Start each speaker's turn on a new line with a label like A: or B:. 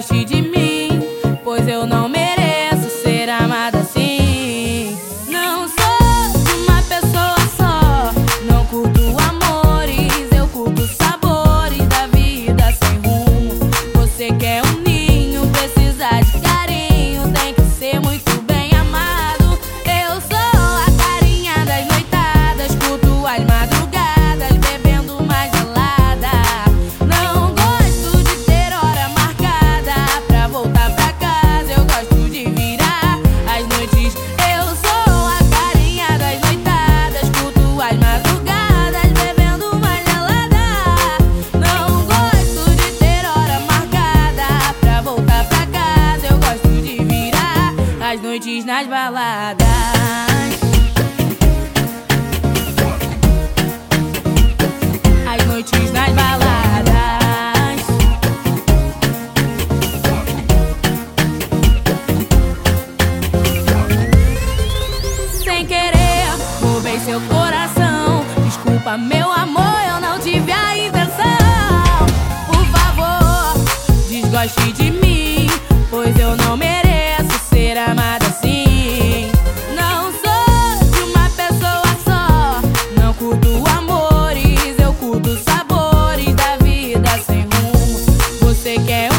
A: she did. As noites nas baladas. As noites nas baladas. Sem querer, roubei seu coração. Desculpa, meu amor, eu não tive a intenção. Por favor, desgoste de se quer